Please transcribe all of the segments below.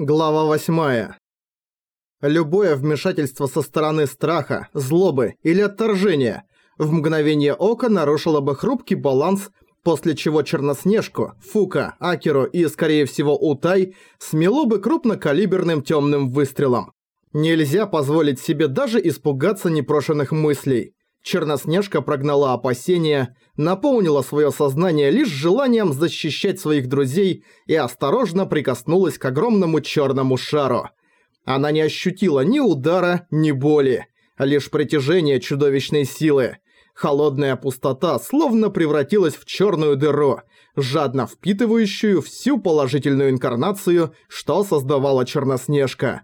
Глава 8. Любое вмешательство со стороны страха, злобы или отторжения в мгновение ока нарушило бы хрупкий баланс, после чего Черноснежку, Фука, Акеру и, скорее всего, Утай смело бы крупнокалиберным темным выстрелом. Нельзя позволить себе даже испугаться непрошенных мыслей. Черноснежка прогнала опасения, наполнила свое сознание лишь желанием защищать своих друзей и осторожно прикоснулась к огромному черному шару. Она не ощутила ни удара, ни боли, лишь притяжение чудовищной силы. Холодная пустота словно превратилась в черную дыру, жадно впитывающую всю положительную инкарнацию, что создавала Черноснежка.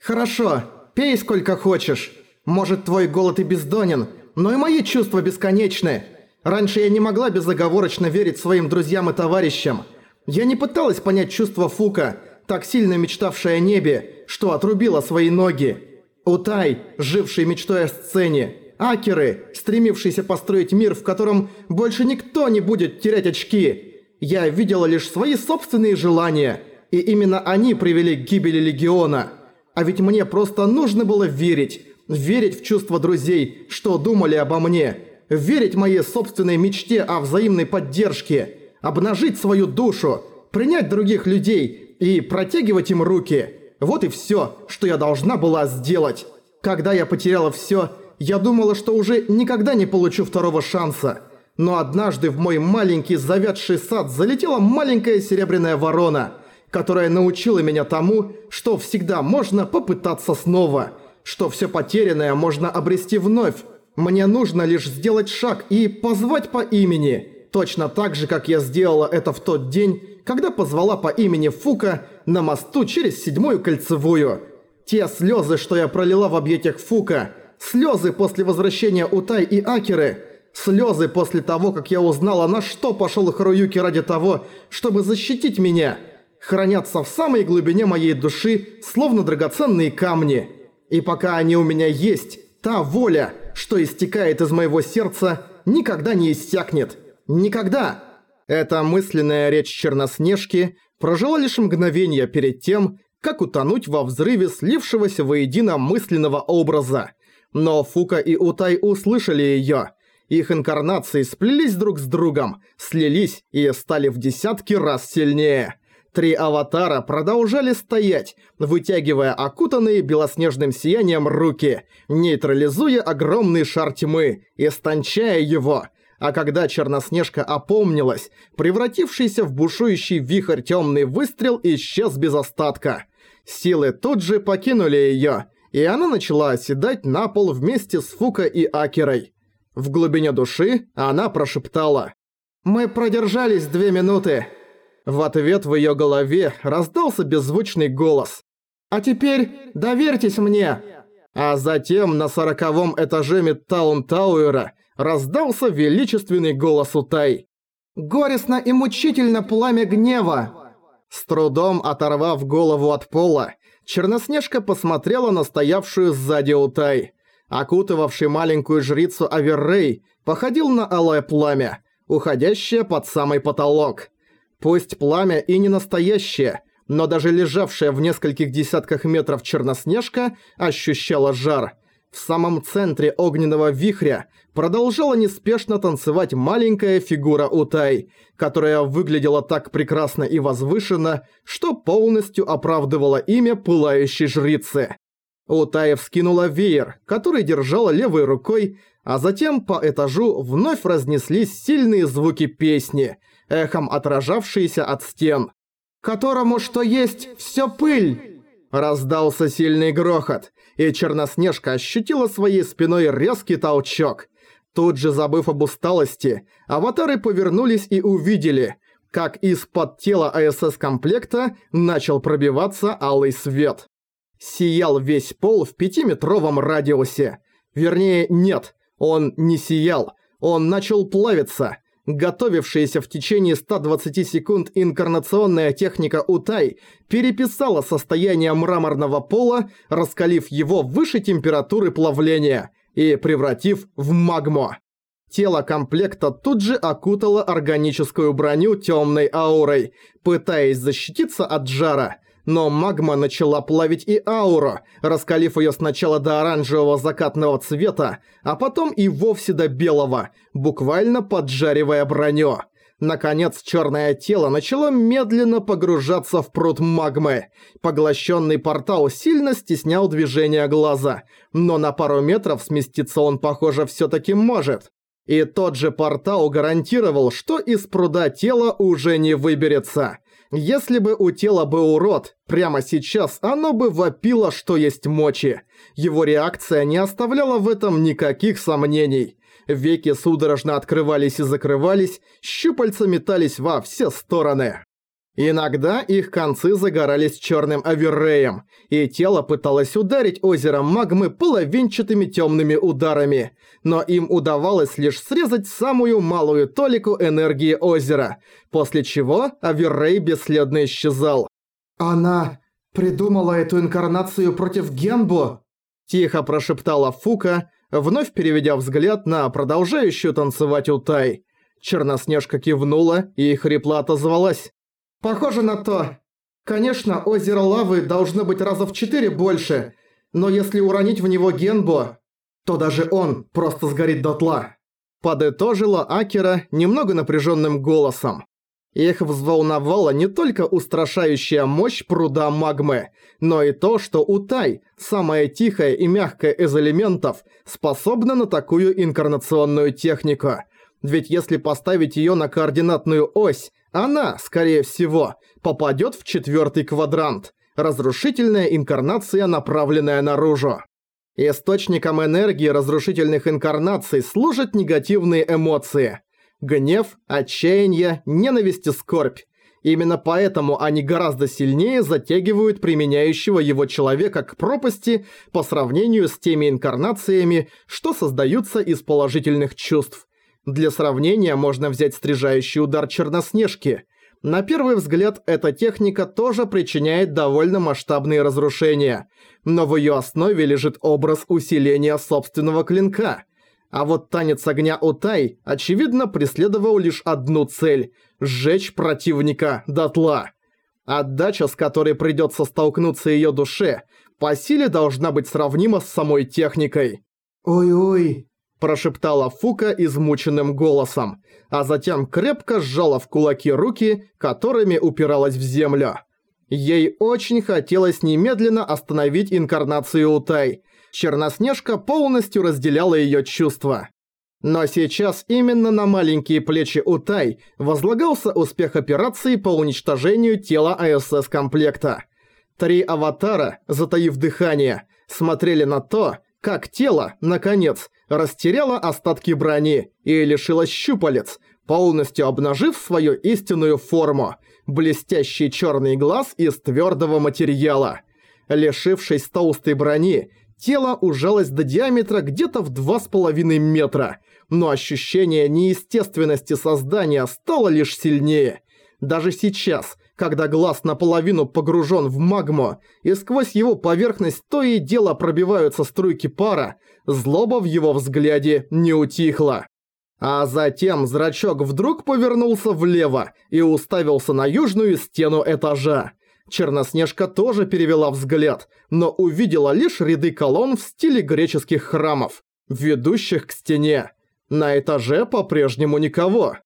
«Хорошо, пей сколько хочешь. Может, твой голод и бездонен, но и мои чувства бесконечны. Раньше я не могла безоговорочно верить своим друзьям и товарищам. Я не пыталась понять чувства Фука, так сильно мечтавшая о небе, что отрубила свои ноги. Утай, живший мечтой о сцене. Акеры, стремившийся построить мир, в котором больше никто не будет терять очки. Я видела лишь свои собственные желания, и именно они привели к гибели Легиона. А ведь мне просто нужно было верить, верить в чувства друзей, что думали обо мне, верить моей собственной мечте о взаимной поддержке, обнажить свою душу, принять других людей и протягивать им руки. Вот и всё, что я должна была сделать. Когда я потеряла всё, я думала, что уже никогда не получу второго шанса. Но однажды в мой маленький завядший сад залетела маленькая серебряная ворона, которая научила меня тому, что всегда можно попытаться снова – что все потерянное можно обрести вновь. Мне нужно лишь сделать шаг и позвать по имени, точно так же, как я сделала это в тот день, когда позвала по имени Фука на мосту через седьмую кольцевую. Те слезы, что я пролила в объятиях Фука, слезы после возвращения Утай и Акеры, слезы после того, как я узнала, на что пошел Харуюки ради того, чтобы защитить меня, хранятся в самой глубине моей души, словно драгоценные камни. И пока они у меня есть, та воля, что истекает из моего сердца, никогда не иссякнет. Никогда! Эта мысленная речь Черноснежки прожила лишь мгновение перед тем, как утонуть во взрыве слившегося воедино мысленного образа. Но Фука и Утай услышали её. Их инкарнации сплелись друг с другом, слились и стали в десятки раз сильнее. Три аватара продолжали стоять, вытягивая окутанные белоснежным сиянием руки, нейтрализуя огромный шар тьмы, истончая его. А когда Черноснежка опомнилась, превратившийся в бушующий вихрь темный выстрел исчез без остатка. Силы тут же покинули её, и она начала оседать на пол вместе с Фука и Акерой. В глубине души она прошептала «Мы продержались две минуты». В ответ в её голове раздался беззвучный голос. «А теперь доверьтесь мне!» А затем на сороковом этаже Металлум Тауэра раздался величественный голос Утай. «Горестно и мучительно пламя гнева!» С трудом оторвав голову от пола, Черноснежка посмотрела на стоявшую сзади Утай. Окутывавший маленькую жрицу Аверрей походил на алое пламя, уходящее под самый потолок. Пусть пламя и не настоящее, но даже лежавшая в нескольких десятках метров Черноснежка ощущала жар. В самом центре огненного вихря продолжала неспешно танцевать маленькая фигура Утай, которая выглядела так прекрасно и возвышенно, что полностью оправдывала имя пылающей жрицы. Утай вскинула веер, который держала левой рукой, а затем по этажу вновь разнеслись сильные звуки песни – эхом отражавшиеся от стен. «Которому что есть, всё пыль!» Раздался сильный грохот, и Черноснежка ощутила своей спиной резкий толчок. Тут же, забыв об усталости, аватары повернулись и увидели, как из-под тела АСС-комплекта начал пробиваться алый свет. Сиял весь пол в пятиметровом радиусе. Вернее, нет, он не сиял, он начал плавиться – Готовившаяся в течение 120 секунд инкарнационная техника Утай переписала состояние мраморного пола, раскалив его выше температуры плавления и превратив в магму. Тело комплекта тут же окутало органическую броню темной аурой, пытаясь защититься от жара, но магма начала плавить и ауру, раскалив её сначала до оранжевого закатного цвета, а потом и вовсе до белого, буквально поджаривая броню. Наконец, чёрное тело начало медленно погружаться в пруд магмы. Поглощенный портал сильно стеснял движение глаза, но на пару метров сместиться он, похоже, всё-таки может. И тот же портал гарантировал, что из пруда тело уже не выберется. Если бы у тела был урод, прямо сейчас оно бы вопило, что есть мочи. Его реакция не оставляла в этом никаких сомнений. Веки судорожно открывались и закрывались, щупальца метались во все стороны. Иногда их концы загорались черным оверреем, и тело пыталось ударить озеро магмы половинчатыми темными ударами, но им удавалось лишь срезать самую малую толику энергии озера, после чего оверрей бесследно исчезал. «Она придумала эту инкарнацию против Генбо?» – тихо прошептала Фука, вновь переведя взгляд на продолжающую танцевать Утай. Черноснежка кивнула и хрипло отозвалась. Похоже на то. Конечно, озеро лавы должно быть раза в четыре больше, но если уронить в него Генбо, то даже он просто сгорит дотла. Подытожила Акера немного напряженным голосом. Их взволновала не только устрашающая мощь пруда магмы, но и то, что Утай, самая тихая и мягкая из элементов, способна на такую инкарнационную технику. Ведь если поставить ее на координатную ось, она, скорее всего, попадет в четвертый квадрант. Разрушительная инкарнация, направленная наружу. Источником энергии разрушительных инкарнаций служат негативные эмоции. Гнев, отчаяние, ненависть и скорбь. Именно поэтому они гораздо сильнее затягивают применяющего его человека к пропасти по сравнению с теми инкарнациями, что создаются из положительных чувств. Для сравнения можно взять стрижающий удар Черноснежки. На первый взгляд, эта техника тоже причиняет довольно масштабные разрушения, но в её основе лежит образ усиления собственного клинка. А вот танец огня Утай, очевидно, преследовал лишь одну цель – сжечь противника дотла. Отдача, с которой придётся столкнуться её душе, по силе должна быть сравнима с самой техникой. «Ой-ой», прошептала Фука измученным голосом, а затем крепко сжала в кулаки руки, которыми упиралась в землю. Ей очень хотелось немедленно остановить инкарнацию Утай. Черноснежка полностью разделяла её чувства. Но сейчас именно на маленькие плечи Утай возлагался успех операции по уничтожению тела АСС-комплекта. Три аватара, затаив дыхание, смотрели на то, как тело, наконец, растеряло остатки брони и лишилось щупалец, полностью обнажив свою истинную форму – блестящий черный глаз из твердого материала. Лишившись толстой брони, тело ужалось до диаметра где-то в 2,5 метра, но ощущение неестественности создания стало лишь сильнее. Даже сейчас, когда глаз наполовину погружен в магму, и сквозь его поверхность то и дело пробиваются струйки пара, злоба в его взгляде не утихла. А затем зрачок вдруг повернулся влево и уставился на южную стену этажа. Черноснежка тоже перевела взгляд, но увидела лишь ряды колонн в стиле греческих храмов, ведущих к стене. На этаже по-прежнему никого.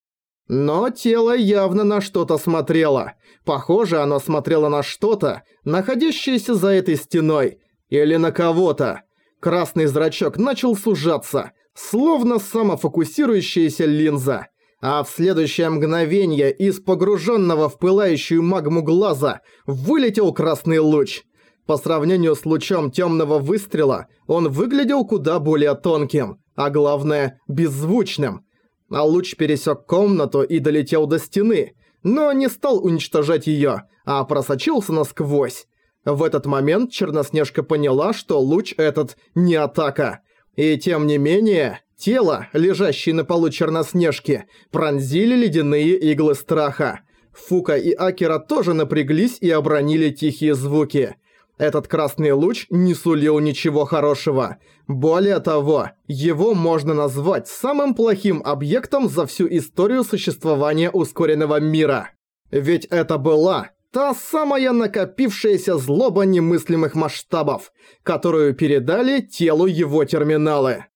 Но тело явно на что-то смотрело. Похоже, оно смотрело на что-то, находящееся за этой стеной. Или на кого-то. Красный зрачок начал сужаться, словно самофокусирующаяся линза. А в следующее мгновение из погруженного в пылающую магму глаза вылетел красный луч. По сравнению с лучом темного выстрела, он выглядел куда более тонким, а главное, беззвучным – а луч пересек комнату и долетел до стены, но не стал уничтожать её, а просочился насквозь. В этот момент Черноснежка поняла, что луч этот не атака. И тем не менее, тело, лежащее на полу Черноснежки, пронзили ледяные иглы страха. Фука и Акера тоже напряглись и обронили тихие звуки. Этот красный луч не сулил ничего хорошего. Более того, его можно назвать самым плохим объектом за всю историю существования ускоренного мира. Ведь это была та самая накопившаяся злоба немыслимых масштабов, которую передали телу его терминалы.